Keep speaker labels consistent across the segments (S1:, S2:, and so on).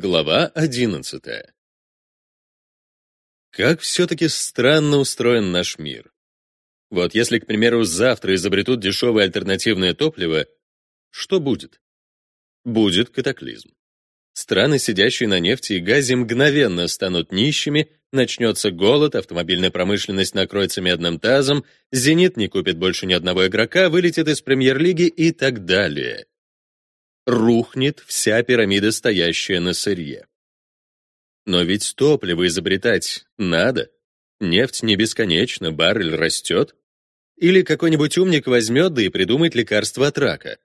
S1: Глава одиннадцатая. Как все-таки странно устроен наш мир. Вот если, к примеру, завтра изобретут дешевое альтернативное топливо, что будет? Будет катаклизм. Страны, сидящие на нефти и газе, мгновенно станут нищими, начнется голод, автомобильная промышленность накроется медным тазом, «Зенит» не купит больше ни одного игрока, вылетит из премьер-лиги и так далее. Рухнет вся пирамида, стоящая на сырье. Но ведь топливо изобретать надо. Нефть не бесконечна, баррель растет. Или какой-нибудь умник возьмет да и придумает лекарство от рака.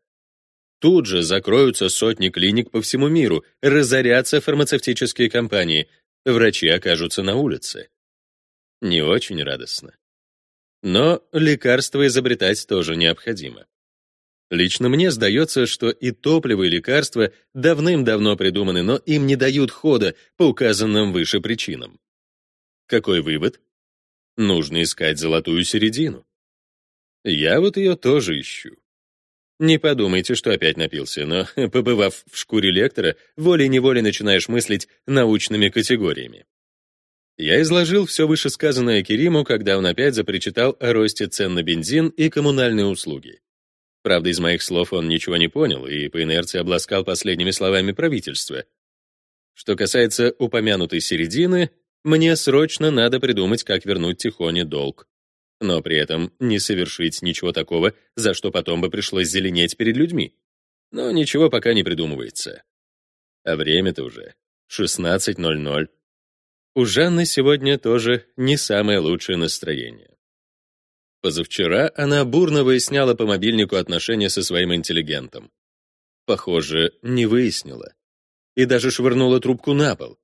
S1: Тут же закроются сотни клиник по всему миру, разорятся фармацевтические компании, врачи окажутся на улице. Не очень радостно. Но лекарства изобретать тоже необходимо. Лично мне сдается, что и топливо, и лекарства давным-давно придуманы, но им не дают хода по указанным выше причинам. Какой вывод? Нужно искать золотую середину. Я вот ее тоже ищу. Не подумайте, что опять напился, но, побывав в шкуре лектора, волей-неволей начинаешь мыслить научными категориями. Я изложил все вышесказанное Кериму, когда он опять запричитал о росте цен на бензин и коммунальные услуги. Правда, из моих слов он ничего не понял и по инерции обласкал последними словами правительства. Что касается упомянутой середины, мне срочно надо придумать, как вернуть Тихоне долг но при этом не совершить ничего такого, за что потом бы пришлось зеленеть перед людьми. Но ничего пока не придумывается. А время-то уже 16.00. У Жанны сегодня тоже не самое лучшее настроение. Позавчера она бурно выясняла по мобильнику отношения со своим интеллигентом. Похоже, не выяснила. И даже швырнула трубку на пол.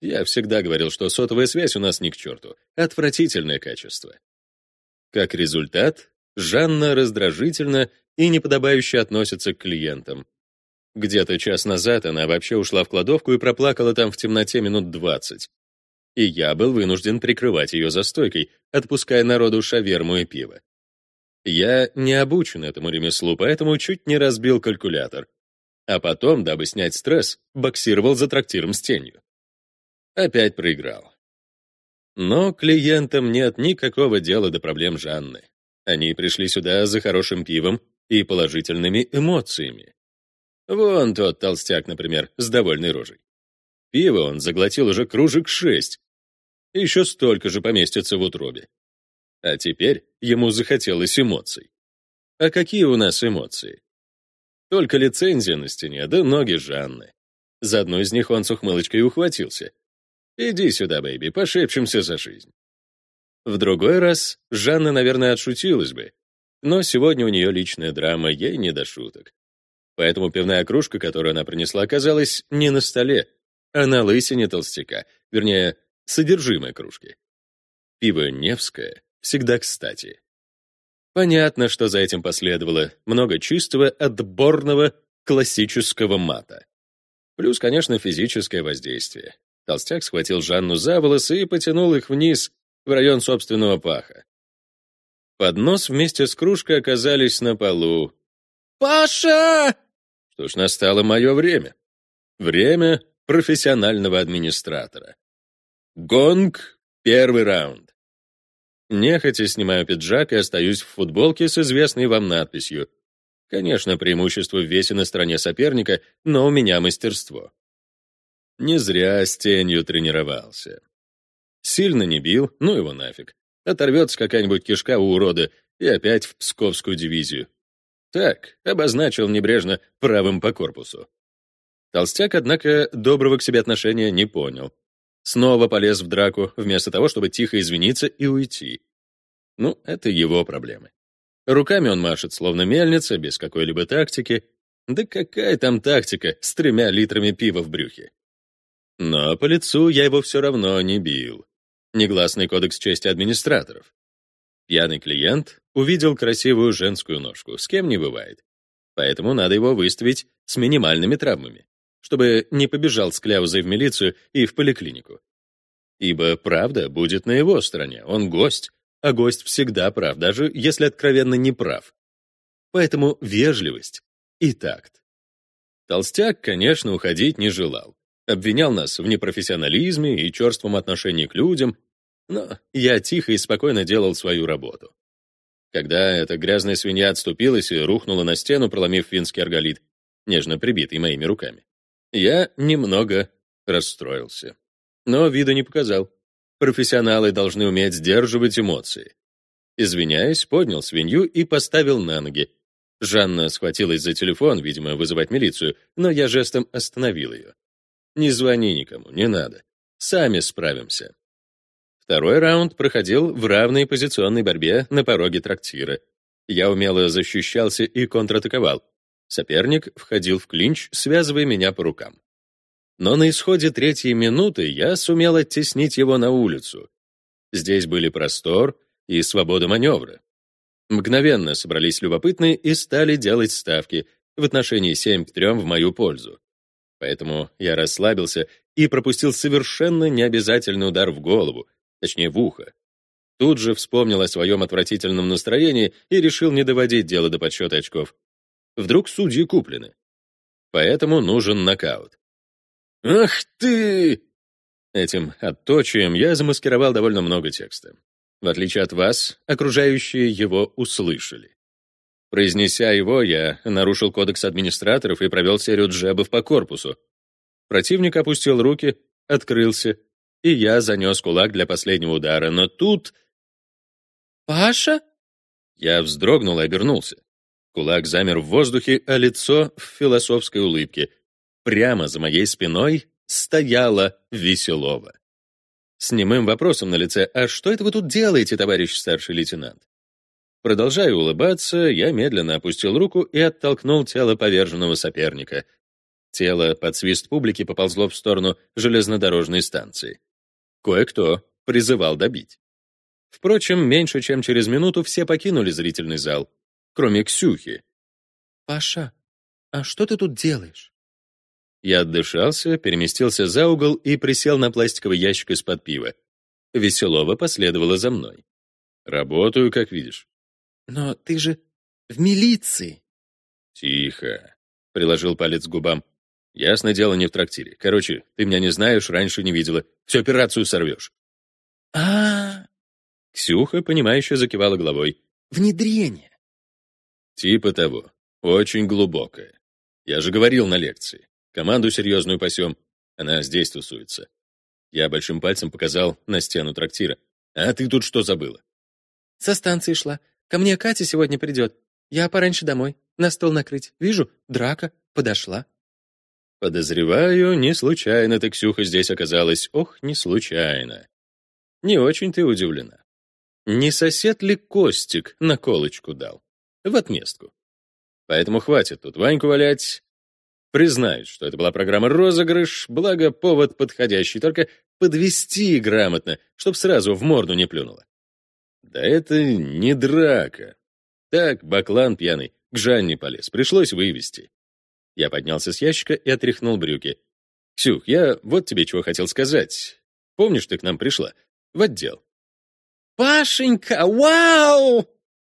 S1: Я всегда говорил, что сотовая связь у нас ни к черту. Отвратительное качество. Как результат, Жанна раздражительно и неподобающе относится к клиентам. Где-то час назад она вообще ушла в кладовку и проплакала там в темноте минут двадцать. И я был вынужден прикрывать ее за стойкой, отпуская народу шаверму и пиво. Я не обучен этому ремеслу, поэтому чуть не разбил калькулятор. А потом, дабы снять стресс, боксировал за трактиром с тенью. Опять проиграл. Но клиентам нет никакого дела до проблем Жанны. Они пришли сюда за хорошим пивом и положительными эмоциями. Вон тот толстяк, например, с довольной рожей. Пиво он заглотил уже кружек шесть. Еще столько же поместится в утробе. А теперь ему захотелось эмоций. А какие у нас эмоции? Только лицензия на стене, да ноги Жанны. За одну из них он с ухмылочкой ухватился. Иди сюда, бэйби, пошепчемся за жизнь. В другой раз Жанна, наверное, отшутилась бы, но сегодня у нее личная драма, ей не до шуток. Поэтому пивная кружка, которую она принесла, оказалась не на столе, а на лысине толстяка, вернее, содержимое кружки. Пиво Невское всегда кстати. Понятно, что за этим последовало много чистого, отборного, классического мата. Плюс, конечно, физическое воздействие. Толстяк схватил Жанну за волосы и потянул их вниз, в район собственного паха. Поднос вместе с кружкой оказались на полу. «Паша!» Что ж, настало мое время. Время профессионального администратора. Гонг, первый раунд. Нехотя снимаю пиджак и остаюсь в футболке с известной вам надписью. Конечно, преимущество в весе на стороне соперника, но у меня мастерство. Не зря с тенью тренировался. Сильно не бил, ну его нафиг. Оторвется какая-нибудь кишка у урода и опять в Псковскую дивизию. Так, обозначил небрежно правым по корпусу. Толстяк, однако, доброго к себе отношения не понял. Снова полез в драку, вместо того, чтобы тихо извиниться и уйти. Ну, это его проблемы. Руками он машет, словно мельница, без какой-либо тактики. Да какая там тактика с тремя литрами пива в брюхе? Но по лицу я его все равно не бил. Негласный кодекс чести администраторов. Пьяный клиент увидел красивую женскую ножку, с кем не бывает. Поэтому надо его выставить с минимальными травмами, чтобы не побежал с кляузой в милицию и в поликлинику. Ибо правда будет на его стороне, он гость, а гость всегда прав, даже если откровенно не прав. Поэтому вежливость и такт. Толстяк, конечно, уходить не желал. Обвинял нас в непрофессионализме и черством отношении к людям, но я тихо и спокойно делал свою работу. Когда эта грязная свинья отступилась и рухнула на стену, проломив финский арголит, нежно прибитый моими руками, я немного расстроился. Но вида не показал. Профессионалы должны уметь сдерживать эмоции. Извиняясь, поднял свинью и поставил на ноги. Жанна схватилась за телефон, видимо, вызывать милицию, но я жестом остановил ее. «Не звони никому, не надо. Сами справимся». Второй раунд проходил в равной позиционной борьбе на пороге трактира. Я умело защищался и контратаковал. Соперник входил в клинч, связывая меня по рукам. Но на исходе третьей минуты я сумел оттеснить его на улицу. Здесь были простор и свобода маневра. Мгновенно собрались любопытные и стали делать ставки в отношении 7 к 3 в мою пользу. Поэтому я расслабился и пропустил совершенно необязательный удар в голову, точнее в ухо. Тут же вспомнил о своем отвратительном настроении и решил не доводить дело до подсчета очков. Вдруг судьи куплены. Поэтому нужен нокаут. «Ах ты!» Этим отточием я замаскировал довольно много текста. В отличие от вас, окружающие его услышали. Произнеся его, я нарушил кодекс администраторов и провел серию джебов по корпусу. Противник опустил руки, открылся, и я занес кулак для последнего удара, но тут...
S2: «Паша?»
S1: Я вздрогнул и обернулся. Кулак замер в воздухе, а лицо в философской улыбке. Прямо за моей спиной стояла Веселова. С немым вопросом на лице «А что это вы тут делаете, товарищ старший лейтенант?» Продолжая улыбаться, я медленно опустил руку и оттолкнул тело поверженного соперника. Тело под свист публики поползло в сторону железнодорожной станции. Кое-кто призывал добить. Впрочем, меньше чем через минуту все покинули зрительный зал кроме Ксюхи.
S2: «Паша, а что ты тут делаешь?»
S1: Я отдышался, переместился за угол и присел на пластиковый ящик из-под пива. Веселова последовала за мной. «Работаю, как видишь».
S2: «Но ты же в милиции».
S1: «Тихо», — приложил палец к губам. «Ясно дело, не в трактире. Короче, ты меня не знаешь, раньше не видела. Всю операцию сорвешь».
S2: А, -а, а
S1: Ксюха, понимающе закивала головой.
S2: «Внедрение.
S1: Типа того. Очень глубокое. Я же говорил на лекции. Команду серьезную пасем. Она здесь тусуется. Я большим пальцем показал на стену трактира. А ты тут что забыла?
S2: Со станции шла. Ко мне Катя сегодня придет. Я пораньше домой. На стол накрыть. Вижу, драка. Подошла.
S1: Подозреваю, не случайно ты, Ксюха, здесь оказалась. Ох, не случайно. Не очень ты удивлена. Не сосед ли Костик наколочку дал? В отместку. Поэтому хватит тут Ваньку валять. Признают, что это была программа «Розыгрыш», благо повод подходящий, только подвести грамотно, чтоб сразу в морду не плюнуло. Да это не драка. Так, баклан пьяный, к Жанне полез, пришлось вывести. Я поднялся с ящика и отряхнул брюки. «Ксюх, я вот тебе чего хотел сказать. Помнишь, ты к нам пришла? В отдел».
S2: «Пашенька, вау!»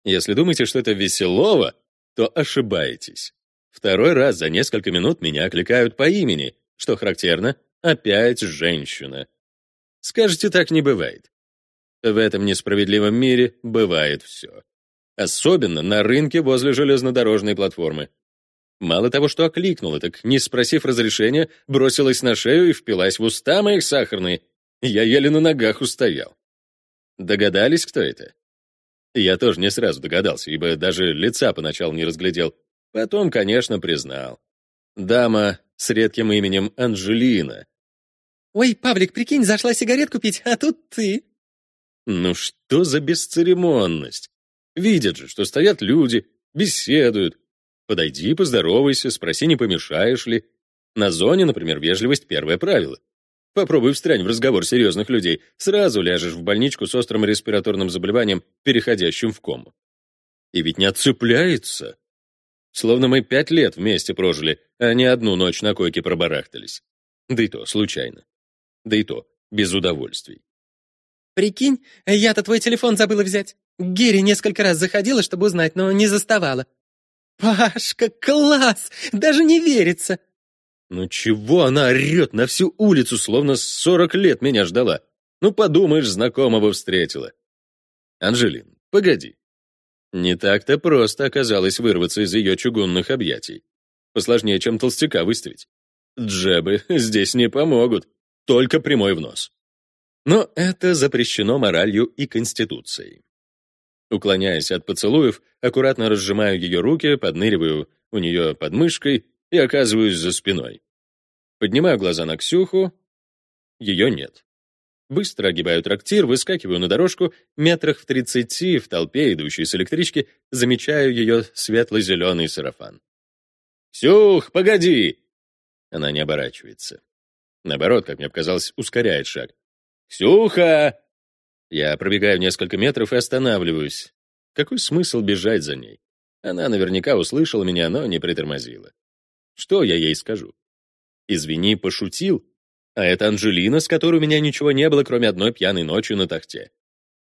S1: Если думаете, что это веселово, то ошибаетесь. Второй раз за несколько минут меня окликают по имени, что характерно, опять женщина. Скажете, так не бывает. В этом несправедливом мире бывает все. Особенно на рынке возле железнодорожной платформы. Мало того, что окликнула, так, не спросив разрешения, бросилась на шею и впилась в уста моих сахарные. Я еле на ногах устоял. Догадались, кто это? Я тоже не сразу догадался, ибо даже лица поначалу не разглядел. Потом, конечно, признал. Дама с редким именем Анжелина.
S2: «Ой, Павлик, прикинь, зашла сигарет купить, а тут ты».
S1: Ну что за бесцеремонность? Видят же, что стоят люди, беседуют. Подойди, поздоровайся, спроси, не помешаешь ли. На зоне, например, вежливость — первое правило. Попробуй встрянь в разговор серьезных людей, сразу ляжешь в больничку с острым респираторным заболеванием, переходящим в кому. И ведь не отцепляется. Словно мы пять лет вместе прожили, а не одну ночь на койке пробарахтались. Да и то случайно. Да и то без удовольствий.
S2: «Прикинь, я-то твой телефон забыла взять. Герри несколько раз заходила, чтобы узнать, но не заставала. Пашка, класс! Даже не верится!»
S1: Ну чего она орет на всю улицу, словно сорок лет меня ждала? Ну подумаешь, знакомого встретила. Анжелин, погоди. Не так-то просто оказалось вырваться из ее чугунных объятий. Посложнее, чем толстяка выставить. Джебы здесь не помогут, только прямой в нос. Но это запрещено моралью и конституцией. Уклоняясь от поцелуев, аккуратно разжимаю ее руки, подныриваю у нее под мышкой и оказываюсь за спиной. Поднимаю глаза на Ксюху. Ее нет. Быстро огибаю трактир, выскакиваю на дорожку, метрах в тридцати в толпе, идущей с электрички, замечаю ее светло-зеленый сарафан. «Ксюх, погоди!» Она не оборачивается. Наоборот, как мне показалось, ускоряет шаг. «Ксюха!» Я пробегаю несколько метров и останавливаюсь. Какой смысл бежать за ней? Она наверняка услышала меня, но не притормозила. Что я ей скажу? Извини, пошутил. А это Анжелина, с которой у меня ничего не было, кроме одной пьяной ночи на тахте.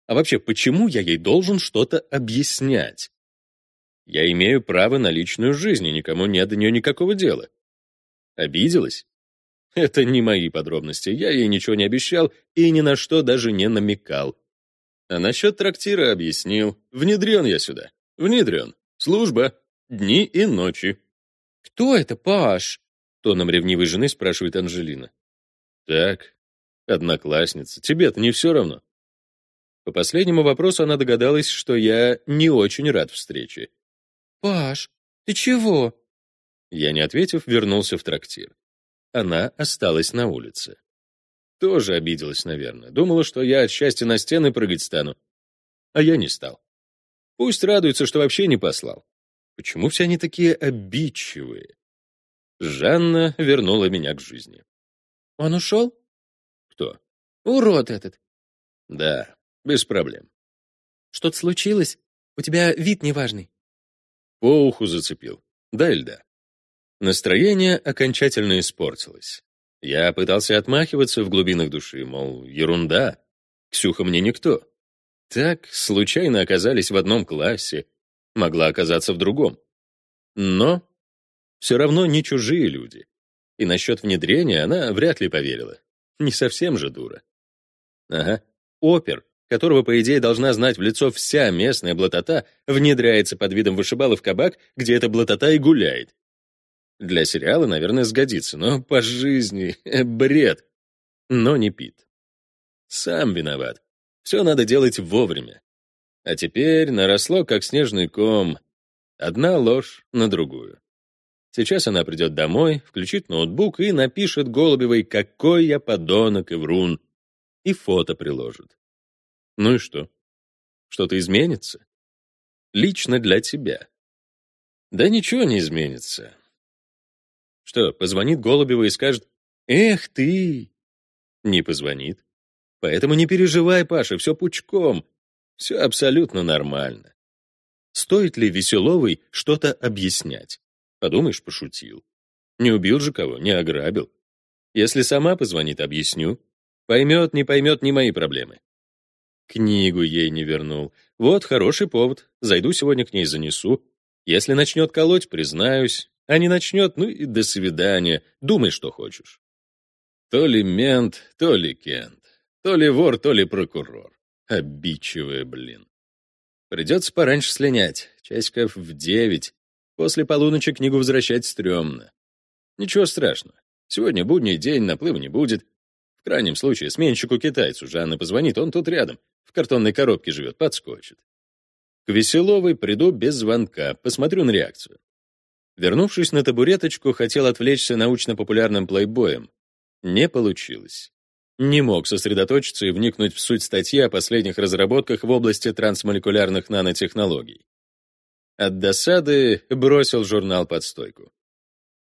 S1: А вообще, почему я ей должен что-то объяснять? Я имею право на личную жизнь, и никому нет до нее никакого дела. Обиделась? Это не мои подробности, я ей ничего не обещал и ни на что даже не намекал. А насчет трактира объяснил. Внедрен я сюда. Внедрен. Служба. Дни и ночи.
S2: «Кто это, Паш?»
S1: — тоном ревнивой жены спрашивает Анжелина. «Так, одноклассница, тебе-то не все равно?» По последнему вопросу она догадалась, что я не очень рад встрече.
S2: «Паш, ты чего?»
S1: Я, не ответив, вернулся в трактир. Она осталась на улице. Тоже обиделась, наверное. Думала, что я от счастья на стены прыгать стану. А я не стал. Пусть радуется, что вообще не послал. Почему все они такие обидчивые? Жанна вернула меня к жизни.
S2: Он ушел?
S1: Кто?
S2: Урод этот.
S1: Да, без проблем.
S2: Что-то случилось? У тебя вид неважный.
S1: По уху зацепил. Да или да? Настроение окончательно испортилось. Я пытался отмахиваться в глубинах души, мол, ерунда. Ксюха мне никто. Так, случайно оказались в одном классе, могла оказаться в другом. Но все равно не чужие люди. И насчет внедрения она вряд ли поверила. Не совсем же дура. Ага, опер, которого, по идее, должна знать в лицо вся местная блатота, внедряется под видом вышибала в кабак, где эта блатота и гуляет. Для сериала, наверное, сгодится, но по жизни — бред. Но не Пит. Сам виноват. Все надо делать вовремя. А теперь наросло, как снежный ком. Одна ложь на другую. Сейчас она придет домой, включит ноутбук и напишет Голубевой, какой я подонок и врун, и фото приложит. Ну и что? Что-то изменится? Лично для тебя. Да ничего не изменится. Что, позвонит Голубева и скажет «Эх ты!» Не позвонит. Поэтому не переживай, Паша, все пучком. Все абсолютно нормально. Стоит ли Веселовой что-то объяснять? Подумаешь, пошутил. Не убил же кого, не ограбил. Если сама позвонит, объясню. Поймет, не поймет, не мои проблемы. Книгу ей не вернул. Вот хороший повод. Зайду сегодня к ней, занесу. Если начнет колоть, признаюсь. А не начнет, ну и до свидания. Думай, что хочешь. То ли мент, то ли кент. То ли вор, то ли прокурор. Обидчивая, блин. Придется пораньше слинять. Часиков в девять. После полуночи книгу возвращать стрёмно. Ничего страшного. Сегодня будний день, наплыва не будет. В крайнем случае, сменщику-китайцу Жанна позвонит, он тут рядом. В картонной коробке живет, подскочит. К Веселовой приду без звонка, посмотрю на реакцию. Вернувшись на табуреточку, хотел отвлечься научно-популярным плейбоем. Не получилось. Не мог сосредоточиться и вникнуть в суть статьи о последних разработках в области трансмолекулярных нанотехнологий. От досады бросил журнал под стойку.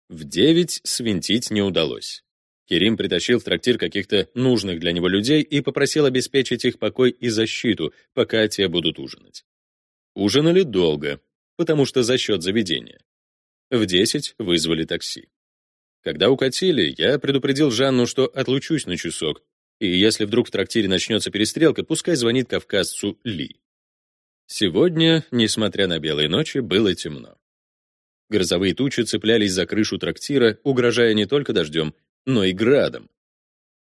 S1: В девять свинтить не удалось. Керим притащил в трактир каких-то нужных для него людей и попросил обеспечить их покой и защиту, пока те будут ужинать. Ужинали долго, потому что за счет заведения. В 10 вызвали такси. Когда укатили, я предупредил Жанну, что отлучусь на часок, и если вдруг в трактире начнется перестрелка, пускай звонит кавказцу Ли. Сегодня, несмотря на белые ночи, было темно. Грозовые тучи цеплялись за крышу трактира, угрожая не только дождем, но и градом.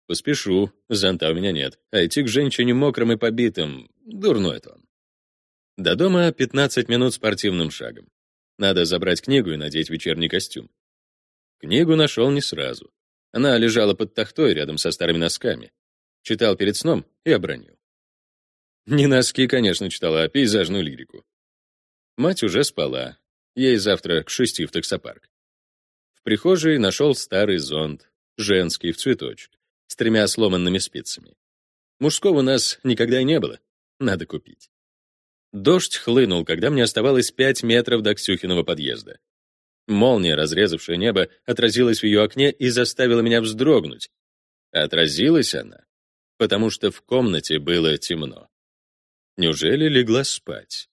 S1: Поспешу, зонта у меня нет, а идти к женщине мокрым и побитым — дурной тон. До дома 15 минут спортивным шагом. Надо забрать книгу и надеть вечерний костюм. Книгу нашел не сразу. Она лежала под тахтой рядом со старыми носками. Читал перед сном и обронил. Не носки, конечно, читала, а пейзажную лирику. Мать уже спала. Ей завтра к шести в таксопарк. В прихожей нашел старый зонт, женский, в цветочек, с тремя сломанными спицами. Мужского у нас никогда и не было. Надо купить. Дождь хлынул, когда мне оставалось пять метров до Ксюхиного подъезда. Молния, разрезавшая небо, отразилась в ее окне и заставила меня вздрогнуть. Отразилась она, потому что в комнате было темно. Неужели легла спать?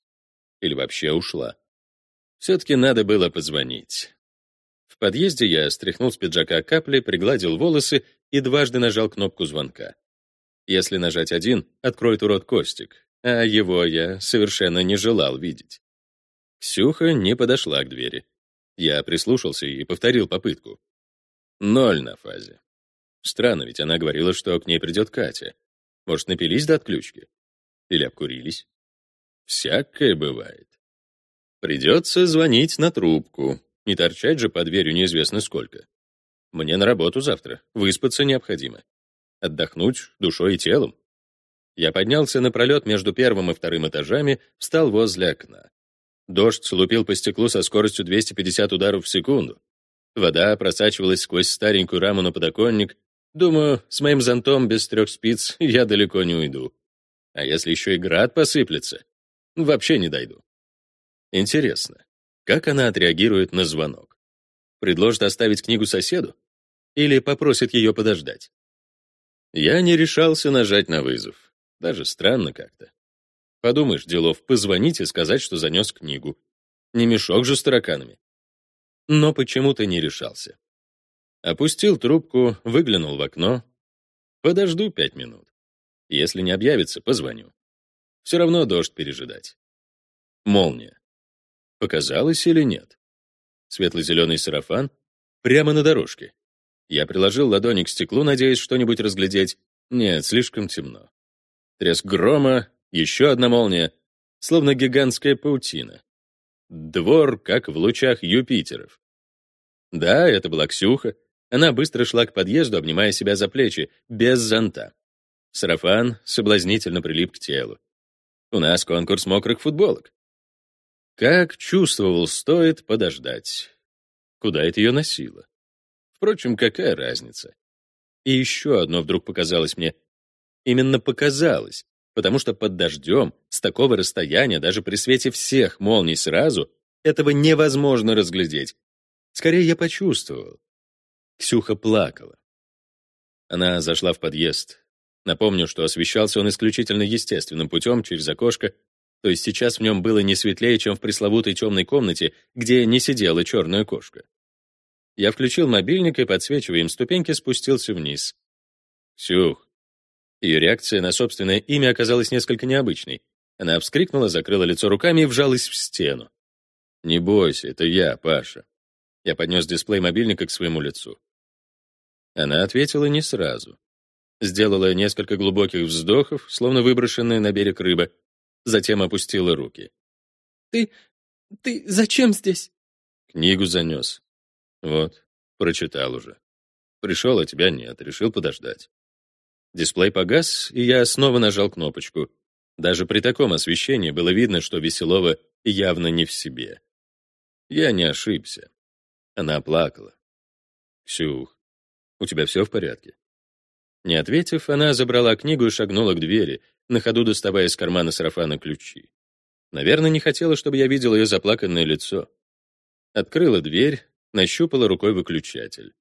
S1: Или вообще ушла? Все-таки надо было позвонить. В подъезде я стряхнул с пиджака капли, пригладил волосы и дважды нажал кнопку звонка. Если нажать один, откроет урод Костик, а его я совершенно не желал видеть. Ксюха не подошла к двери. Я прислушался и повторил попытку. Ноль на фазе. Странно, ведь она говорила, что к ней придет Катя. Может, напились до отключки? Или обкурились? Всякое бывает. Придется звонить на трубку. Не торчать же под дверью неизвестно сколько. Мне на работу завтра. Выспаться необходимо. Отдохнуть душой и телом. Я поднялся на пролет между первым и вторым этажами, встал возле окна. Дождь лупил по стеклу со скоростью 250 ударов в секунду. Вода просачивалась сквозь старенькую раму на подоконник. Думаю, с моим зонтом без трех спиц я далеко не уйду. А если еще и град посыплется, вообще не дойду. Интересно, как она отреагирует на звонок? Предложит оставить книгу соседу? Или попросит ее подождать? Я не решался нажать на вызов. Даже странно как-то. Подумаешь, делов, позвонить и сказать, что занес книгу. Не мешок же с тараканами. Но почему-то не решался. Опустил трубку, выглянул в окно. Подожду пять минут. Если не объявится, позвоню. Все равно дождь пережидать. Молния. Показалось или нет? Светло-зеленый сарафан прямо на дорожке. Я приложил ладони к стеклу, надеясь что-нибудь разглядеть. Нет, слишком темно. Треск грома, еще одна молния, словно гигантская паутина. Двор, как в лучах Юпитеров. Да, это была Ксюха. Она быстро шла к подъезду, обнимая себя за плечи, без зонта. Сарафан соблазнительно прилип к телу. У нас конкурс мокрых футболок. Как чувствовал, стоит подождать. Куда это ее носило? Впрочем, какая разница? И еще одно вдруг показалось мне. Именно показалось, потому что под дождем, с такого расстояния, даже при свете всех молний сразу, этого невозможно разглядеть. Скорее, я почувствовал. Ксюха плакала. Она зашла в подъезд, Напомню, что освещался он исключительно естественным путем через окошко, то есть сейчас в нем было не светлее, чем в пресловутой темной комнате, где не сидела черная кошка. Я включил мобильник и, подсвечивая им ступеньки, спустился вниз. «Сюх». Ее реакция на собственное имя оказалась несколько необычной. Она вскрикнула, закрыла лицо руками и вжалась в стену. «Не бойся, это я, Паша». Я поднес дисплей мобильника к своему лицу. Она ответила не сразу. Сделала несколько глубоких вздохов, словно выброшенная на берег рыба, затем опустила руки.
S2: «Ты... ты зачем здесь?»
S1: Книгу занес. Вот, прочитал уже. Пришел, а тебя нет, решил подождать. Дисплей погас, и я снова нажал кнопочку. Даже при таком освещении было видно, что Веселова явно не в себе. Я не ошибся. Она плакала. «Ксюх, у тебя все в порядке?» Не ответив, она забрала книгу и шагнула к двери, на ходу доставая из кармана сарафана ключи. Наверное, не хотела, чтобы я видел ее заплаканное лицо. Открыла дверь, нащупала рукой выключатель.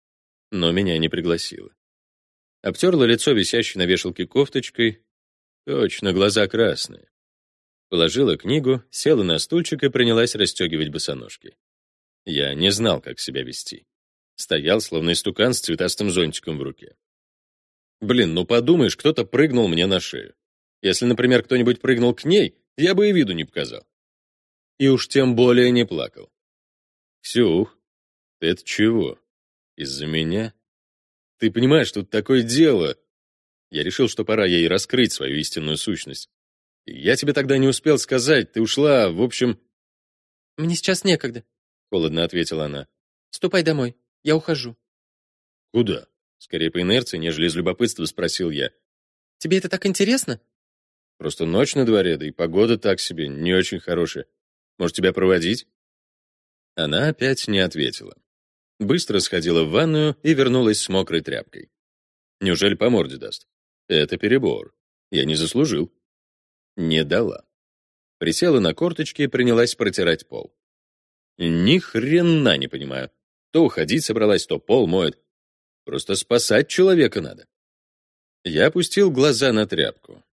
S1: Но меня не пригласила. Обтерла лицо, висящей на вешалке кофточкой. Точно, глаза красные. Положила книгу, села на стульчик и принялась расстегивать босоножки. Я не знал, как себя вести. Стоял, словно истукан с цветастым зонтиком в руке. Блин, ну подумаешь, кто-то прыгнул мне на шею. Если, например, кто-нибудь прыгнул к ней, я бы и виду не показал. И уж тем более не плакал. Ксюх, ты это чего? Из-за меня? Ты понимаешь, тут такое дело. Я решил, что пора ей раскрыть свою истинную сущность. Я тебе тогда не успел сказать, ты ушла, в общем...
S2: Мне сейчас некогда,
S1: холодно ответила она.
S2: Ступай домой, я ухожу.
S1: Куда? Скорее по инерции, нежели из любопытства спросил я.
S2: Тебе это так интересно?
S1: Просто ночь на дворе, да и погода так себе, не очень хорошая. Может, тебя проводить? Она опять не ответила. Быстро сходила в ванную и вернулась с мокрой тряпкой. Неужели по морде даст? Это перебор. Я не заслужил. Не дала. Присела на корточки и принялась протирать пол. Ни хрена не понимаю. То уходить собралась, то пол моет. Просто спасать человека надо. Я опустил глаза на тряпку.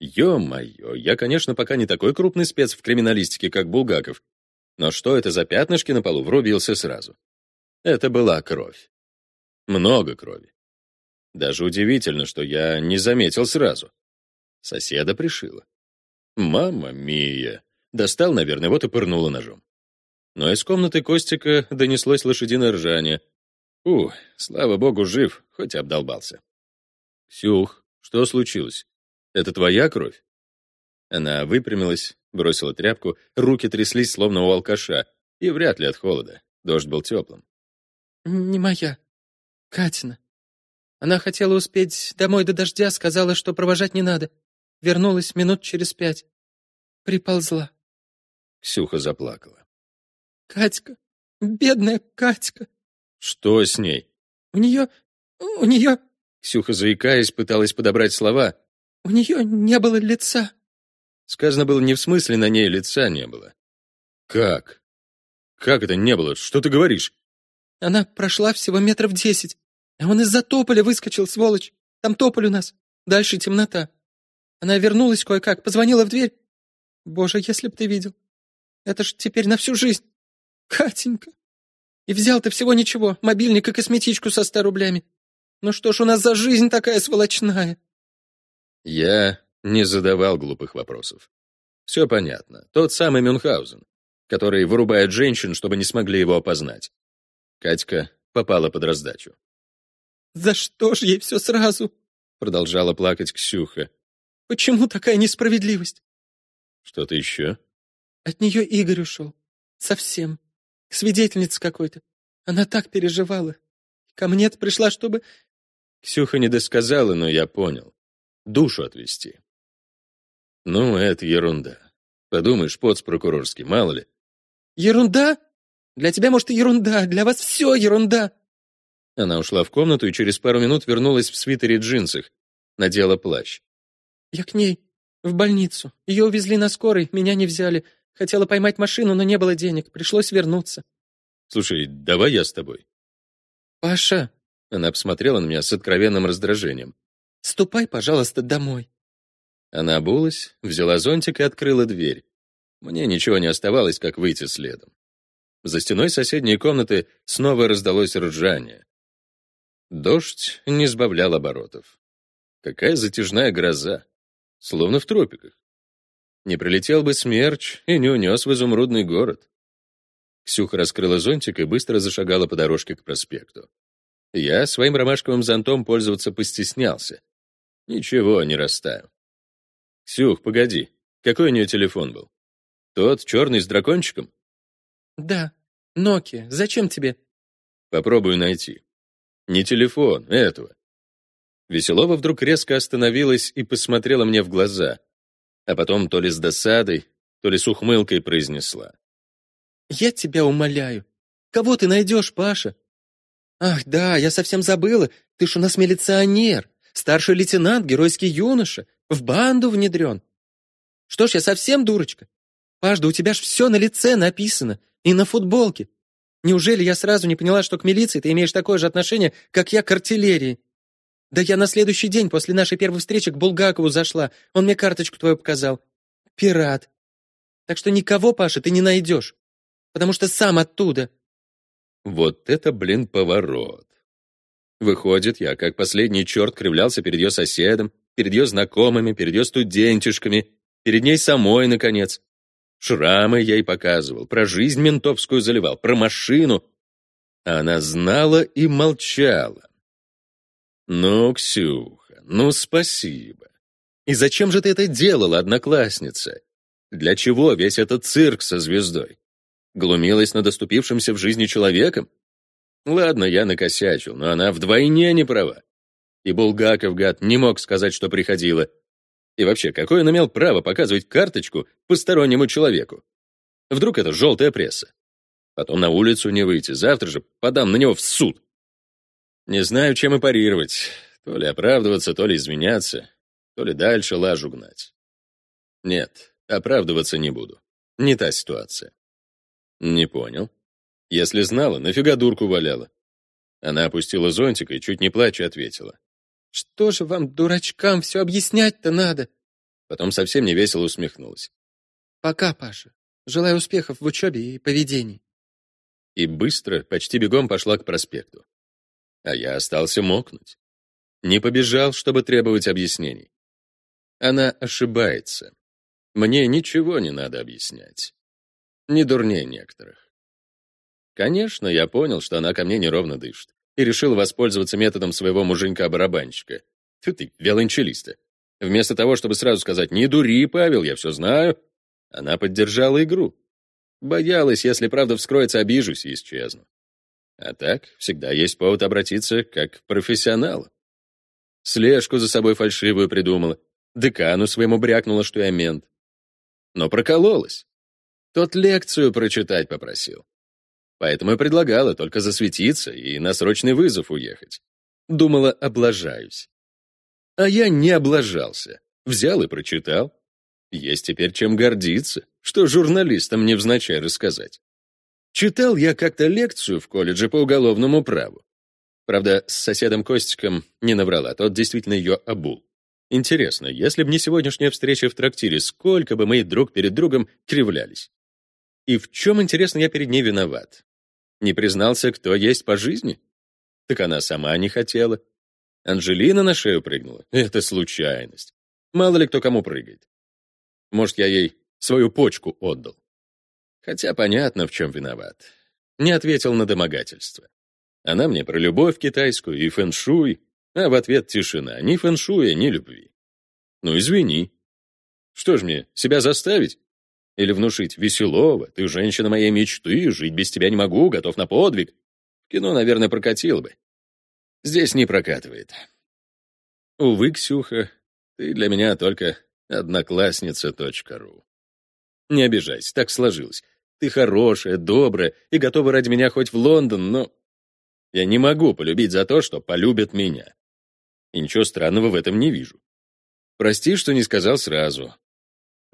S1: Ё-моё, я, конечно, пока не такой крупный спец в криминалистике, как Булгаков, но что это за пятнышки на полу, врубился сразу. Это была кровь. Много крови. Даже удивительно, что я не заметил сразу. Соседа пришила. Мама мия. Достал, наверное, вот и пырнула ножом. Но из комнаты Костика донеслось лошадиное ржание. Ух, слава богу, жив, хоть и обдолбался. «Ксюх, что случилось? Это твоя кровь?» Она выпрямилась, бросила тряпку, руки тряслись, словно у алкаша, и вряд ли от холода. Дождь был теплым.
S2: «Не моя. Катина. Она хотела успеть домой до дождя, сказала, что провожать не надо. Вернулась минут через пять. Приползла».
S1: Ксюха заплакала.
S2: «Катька, бедная Катька».
S1: «Что с ней?»
S2: «У нее... у нее...»
S1: Ксюха, заикаясь, пыталась подобрать слова.
S2: «У нее не было лица».
S1: Сказано было не в смысле на ней лица не было. Как? Как это не было? Что ты говоришь?
S2: Она прошла всего метров десять, а он из-за тополя выскочил, сволочь. Там тополь у нас. Дальше темнота. Она вернулась кое-как, позвонила в дверь. Боже, если б ты видел. Это ж теперь на всю жизнь. Катенька. И взял ты всего ничего, мобильник и косметичку со ста рублями. Ну что ж у нас за жизнь такая сволочная?
S1: Я не задавал глупых вопросов. Все понятно. Тот самый Мюнхгаузен, который вырубает женщин, чтобы не смогли его опознать. Катька попала под раздачу.
S2: «За что ж ей все сразу?»
S1: Продолжала плакать Ксюха.
S2: «Почему такая несправедливость?»
S1: «Что-то еще?»
S2: «От нее Игорь ушел. Совсем. Свидетельница какой-то. Она так переживала. Ко мне пришла, чтобы...»
S1: Ксюха не досказала, но я понял. Душу отвести. Ну, это ерунда. Подумаешь, поц прокурорский, мало ли.
S2: Ерунда? Для тебя, может, и ерунда, для вас все ерунда.
S1: Она ушла в комнату и через пару минут вернулась в свитере джинсах, надела плащ.
S2: Я к ней, в больницу. Ее увезли на скорой, меня не взяли. Хотела поймать машину, но не было денег, пришлось вернуться.
S1: Слушай, давай я с тобой.
S2: Паша,
S1: она посмотрела на меня с откровенным раздражением.
S2: Ступай, пожалуйста, домой.
S1: Она обулась, взяла зонтик и открыла дверь. Мне ничего не оставалось, как выйти следом. За стеной соседней комнаты снова раздалось ржание. Дождь не сбавлял оборотов. Какая затяжная гроза, словно в тропиках. Не прилетел бы смерч и не унес в изумрудный город. Ксюха раскрыла зонтик и быстро зашагала по дорожке к проспекту. Я своим ромашковым зонтом пользоваться постеснялся. Ничего, не растаю. «Ксюх, погоди. Какой у нее телефон был? Тот, черный, с дракончиком?»
S2: «Да. Nokia. Зачем тебе?»
S1: «Попробую найти. Не телефон, этого». Веселова вдруг резко остановилась и посмотрела мне в глаза, а потом то ли с досадой, то ли с ухмылкой произнесла.
S2: «Я тебя умоляю. Кого ты найдешь, Паша?» «Ах, да, я совсем забыла. Ты ж у нас милиционер, старший лейтенант, геройский юноша. В банду внедрен. Что ж, я совсем дурочка? Паш, да у тебя ж все на лице написано. И на футболке. Неужели я сразу не поняла, что к милиции ты имеешь такое же отношение, как я к артиллерии? Да я на следующий день после нашей первой встречи к Булгакову зашла. Он мне карточку твою показал. Пират. Так что никого, Паша, ты не найдешь. Потому что сам оттуда.
S1: Вот это, блин, поворот. Выходит, я, как последний черт, кривлялся перед ее соседом, перед ее знакомыми, перед ее студентишками, перед ней самой, наконец. Шрамы ей показывал, про жизнь ментовскую заливал, про машину. А она знала и молчала. «Ну, Ксюха, ну спасибо. И зачем же ты это делала, одноклассница? Для чего весь этот цирк со звездой? Глумилась над оступившимся в жизни человеком? Ладно, я накосячил, но она вдвойне не права. И Булгаков, гад, не мог сказать, что приходила. И вообще, какое он имел право показывать карточку постороннему человеку? Вдруг это желтая пресса? Потом на улицу не выйти, завтра же подам на него в суд. Не знаю, чем и парировать. То ли оправдываться, то ли извиняться, то ли дальше лажу гнать. Нет, оправдываться не буду. Не та ситуация. Не понял. Если знала, нафига дурку валяла? Она опустила зонтик и, чуть не плача, ответила.
S2: «Что же вам, дурачкам, все объяснять-то надо?»
S1: Потом совсем невесело усмехнулась.
S2: «Пока, Паша. Желаю успехов в учебе и поведении».
S1: И быстро, почти бегом пошла к проспекту. А я остался мокнуть. Не побежал, чтобы требовать объяснений. Она ошибается. Мне ничего не надо объяснять. Не дурнее некоторых. Конечно, я понял, что она ко мне неровно дышит, и решил воспользоваться методом своего муженька-барабанщика. Ты ты, виолончелиста. Вместо того, чтобы сразу сказать «Не дури, Павел, я все знаю», она поддержала игру. Боялась, если правда вскроется, обижусь и исчезну. А так, всегда есть повод обратиться как к профессионалу. Слежку за собой фальшивую придумала, декану своему брякнула, что я мент. Но прокололась. Тот лекцию прочитать попросил. Поэтому и предлагала только засветиться и на срочный вызов уехать. Думала, облажаюсь. А я не облажался. Взял и прочитал. Есть теперь чем гордиться, что журналистам невзначай рассказать. Читал я как-то лекцию в колледже по уголовному праву. Правда, с соседом Костиком не наврала, тот действительно ее обул. Интересно, если бы не сегодняшняя встреча в трактире, сколько бы мы друг перед другом кривлялись? И в чем, интересно, я перед ней виноват? Не признался, кто есть по жизни? Так она сама не хотела. Анжелина на шею прыгнула. Это случайность. Мало ли кто кому прыгает. Может, я ей свою почку отдал. Хотя понятно, в чем виноват. Не ответил на домогательство. Она мне про любовь китайскую и фэншуй, а в ответ тишина. Ни фэншуя, ни любви. Ну, извини. Что ж мне, себя заставить? Или внушить «Веселова, ты женщина моей мечты, жить без тебя не могу, готов на подвиг». Кино, наверное, прокатило бы. Здесь не прокатывает. Увы, Ксюха, ты для меня только одноклассница.ру. Не обижайся, так сложилось. Ты хорошая, добрая и готова ради меня хоть в Лондон, но... Я не могу полюбить за то, что полюбят меня. И ничего странного в этом не вижу. Прости, что не сказал сразу.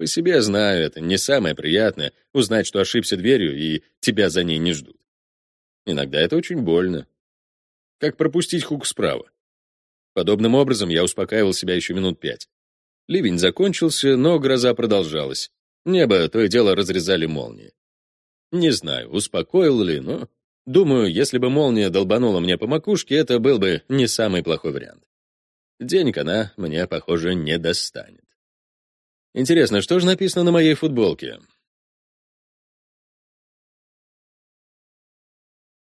S1: По себе знаю, это не самое приятное — узнать, что ошибся дверью, и тебя за ней не ждут. Иногда это очень больно. Как пропустить хук справа. Подобным образом я успокаивал себя еще минут пять. Ливень закончился, но гроза продолжалась. Небо то и дело разрезали молнии. Не знаю, успокоил ли, но... Думаю, если бы молния долбанула мне по макушке, это был бы не самый плохой вариант. Денег она мне, похоже, не достанет. Интересно, что же написано на моей футболке?